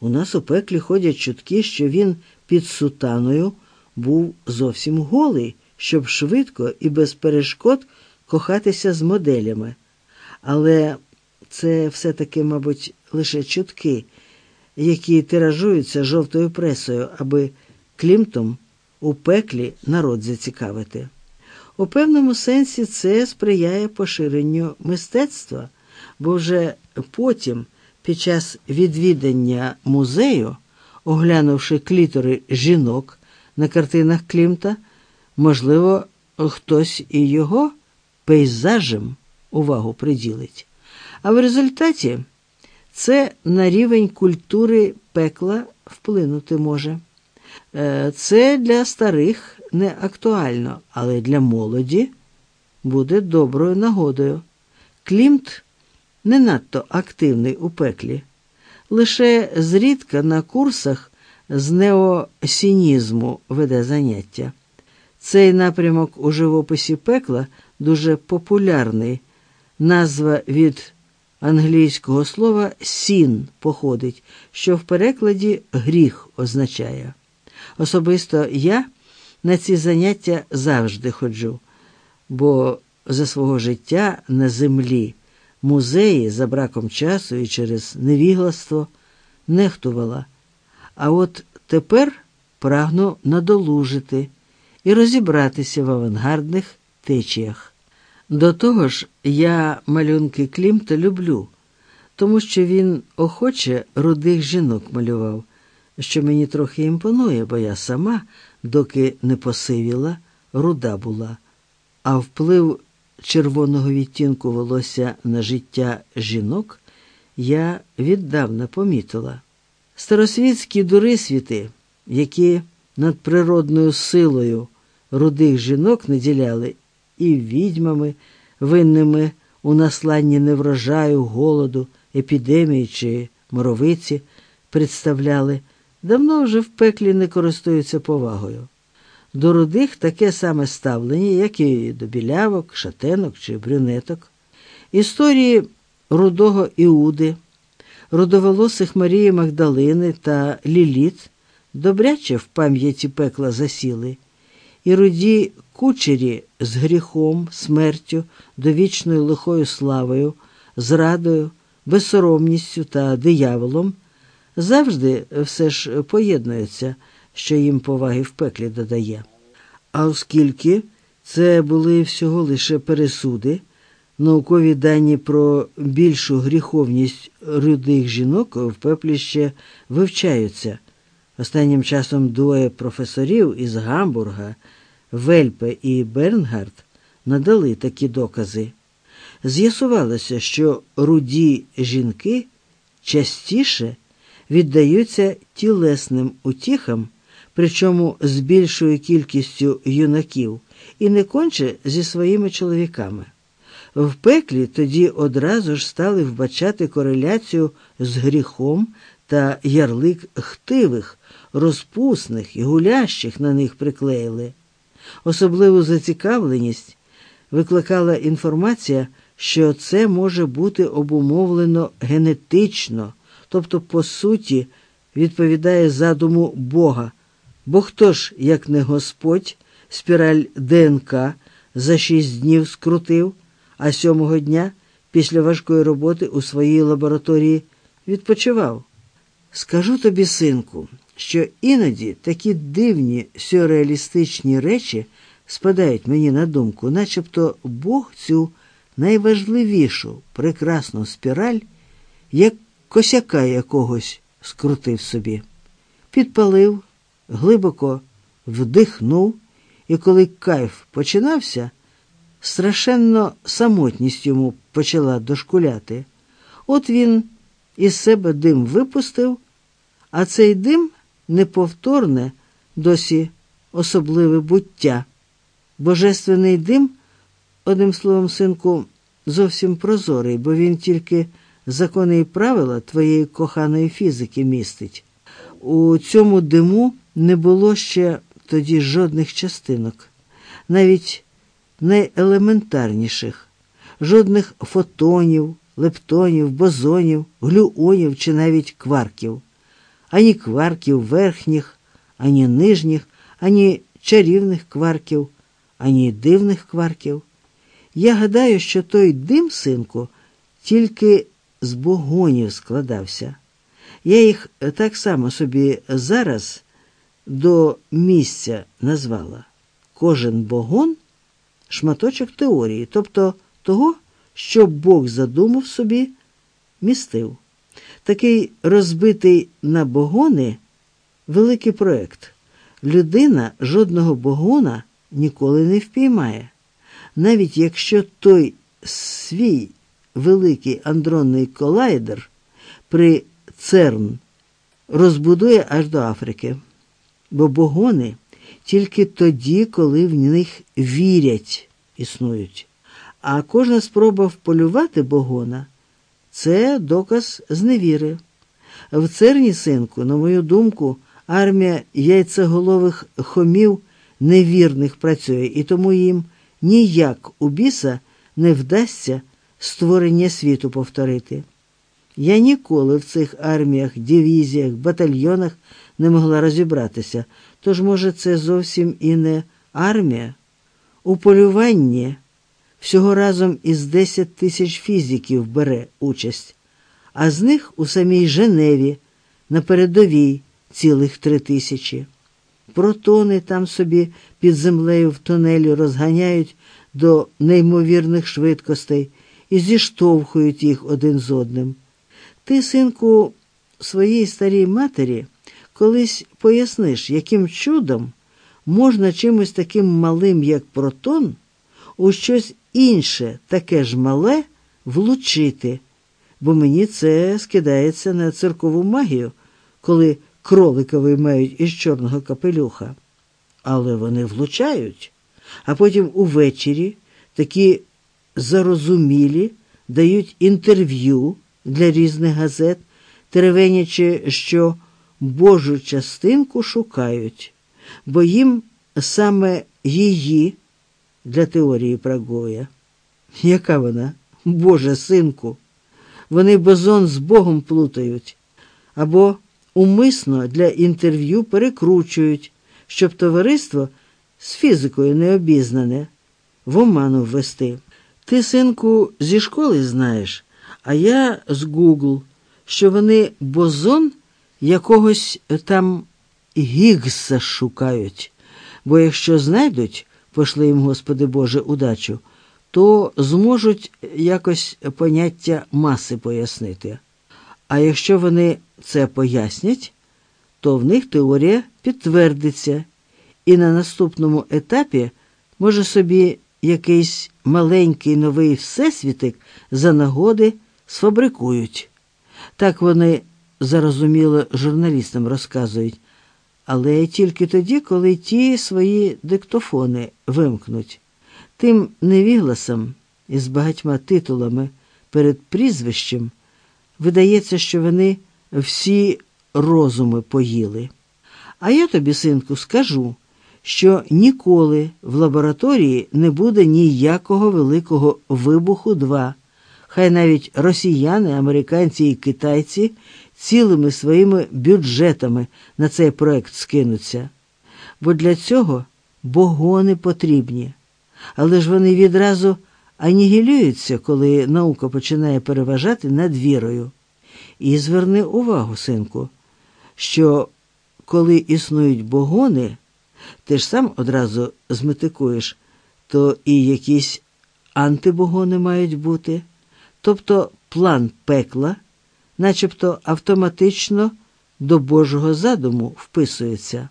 У нас у пеклі ходять чутки, що він під сутаною був зовсім голий, щоб швидко і без перешкод кохатися з моделями. Але це все-таки, мабуть, лише чутки, які тиражуються жовтою пресою, аби клімтом у пеклі народ зацікавити. У певному сенсі це сприяє поширенню мистецтва, бо вже потім, під час відвідання музею, оглянувши клітори жінок на картинах Клімта, можливо, хтось і його пейзажем увагу приділить. А в результаті це на рівень культури пекла вплинути може. Е, це для старих не актуально, але для молоді буде доброю нагодою. Клімт не надто активний у пеклі, лише зрідка на курсах з неосінізму веде заняття. Цей напрямок у живописі пекла дуже популярний. Назва від англійського слова сін походить, що в перекладі гріх означає. Особисто я на ці заняття завжди ходжу, бо за свого життя на землі музеї за браком часу і через невігластво нехтувала. А от тепер прагну надолужити і розібратися в авангардних течіях. До того ж, я малюнки Клімта люблю, тому що він охоче рудих жінок малював, що мені трохи імпонує, бо я сама, доки не посивіла, руда була, а вплив червоного відтінку волосся на життя жінок я віддавна помітила. Старосвітські дурисвіти, які над природною силою рудих жінок наділяли і відьмами, винними у насланні неврожаю, голоду, епідемії чи моровиці, представляли, давно вже в пеклі не користуються повагою. До рудих таке саме ставлення, як і до білявок, шатенок чи брюнеток. Історії рудого Іуди, рудоволосих Марії Магдалини та Ліліт добряче в пам'яті пекла засіли, і руді кучері з гріхом, смертю, довічною лихою славою, зрадою, безсоромністю та дияволом завжди все ж поєднуються що їм поваги в пеклі додає. А оскільки це були всього лише пересуди, наукові дані про більшу гріховність рудих жінок в пеплі ще вивчаються. Останнім часом двоє професорів із Гамбурга, Вельпе і Бернгард, надали такі докази. З'ясувалося, що руді жінки частіше віддаються тілесним утіхам причому з більшою кількістю юнаків, і не конче зі своїми чоловіками. В пеклі тоді одразу ж стали вбачати кореляцію з гріхом та ярлик хтивих, розпусних і гулящих на них приклеїли. Особливу зацікавленість викликала інформація, що це може бути обумовлено генетично, тобто, по суті, відповідає задуму Бога. Бо хто ж, як не Господь, спіраль ДНК за шість днів скрутив, а сьомого дня після важкої роботи у своїй лабораторії відпочивав? Скажу тобі, синку, що іноді такі дивні сюрреалістичні речі спадають мені на думку, начебто Бог цю найважливішу прекрасну спіраль, як косяка якогось скрутив собі, підпалив глибоко вдихнув, і коли кайф починався, страшенно самотність йому почала дошкуляти. От він із себе дим випустив, а цей дим неповторне, досі особливе буття. Божественний дим, одним словом, синку, зовсім прозорий, бо він тільки закони і правила твоєї коханої фізики містить. У цьому диму не було ще тоді жодних частинок, навіть найелементарніших, жодних фотонів, лептонів, бозонів, глюонів чи навіть кварків. ані кварків верхніх, ані нижніх, ані чарівних кварків, ані дивних кварків. Я гадаю, що той дим, синку, тільки з богонів складався. Я їх так само собі зараз до місця назвала. Кожен богон шматочок теорії, тобто того, що Бог задумав собі, містив. Такий розбитий на богони великий проект. Людина жодного богона ніколи не впіймає. Навіть якщо той свій великий андронний колайдер при ЦЕРН розбудує аж до Африки, бо богони тільки тоді, коли в них вірять, існують. А кожна спроба вполювати богона це доказ зневіри. В церні, синку, на мою думку, армія яйцеголових хомів невірних працює, і тому їм ніяк у біса не вдасться створення світу повторити. Я ніколи в цих арміях, дивізіях, батальйонах не могла розібратися, тож, може, це зовсім і не армія. У полюванні всього разом із 10 тисяч фізиків бере участь, а з них у самій Женеві на передовій цілих три тисячі. Протони там собі під землею в тунелі розганяють до неймовірних швидкостей і зіштовхують їх один з одним. Ти, синку, своїй старій матері колись поясниш, яким чудом можна чимось таким малим, як протон, у щось інше, таке ж мале, влучити, бо мені це скидається на циркову магію, коли кролика виймають із чорного капелюха. Але вони влучають, а потім увечері такі зарозумілі дають інтерв'ю для різних газет, теревенячи, що Божу частинку шукають, бо їм саме її для теорії Прагоя. Яка вона, Боже синку? Вони бозон з Богом плутають або умисно для інтерв'ю перекручують, щоб товариство з фізикою не обізнане в оману ввести. Ти, синку, зі школи знаєш, а я з Гугл, що вони бозон якогось там Гіггса шукають, бо якщо знайдуть, пошли їм, Господи Боже, удачу, то зможуть якось поняття маси пояснити. А якщо вони це пояснять, то в них теорія підтвердиться, і на наступному етапі може собі якийсь маленький новий всесвітик за нагоди сфабрикують. Так вони зарозуміло журналістам розказують, але тільки тоді, коли ті свої диктофони вимкнуть. Тим невігласам із багатьма титулами перед прізвищем видається, що вони всі розуми поїли. А я тобі, синку, скажу, що ніколи в лабораторії не буде ніякого великого вибуху два. Хай навіть росіяни, американці і китайці цілими своїми бюджетами на цей проект скинуться. Бо для цього богони потрібні. Але ж вони відразу анігілюються, коли наука починає переважати над вірою. І зверни увагу, синку, що коли існують богони, ти ж сам одразу зметикуєш, то і якісь антибогони мають бути, тобто план пекла, начебто автоматично до Божого задуму вписується.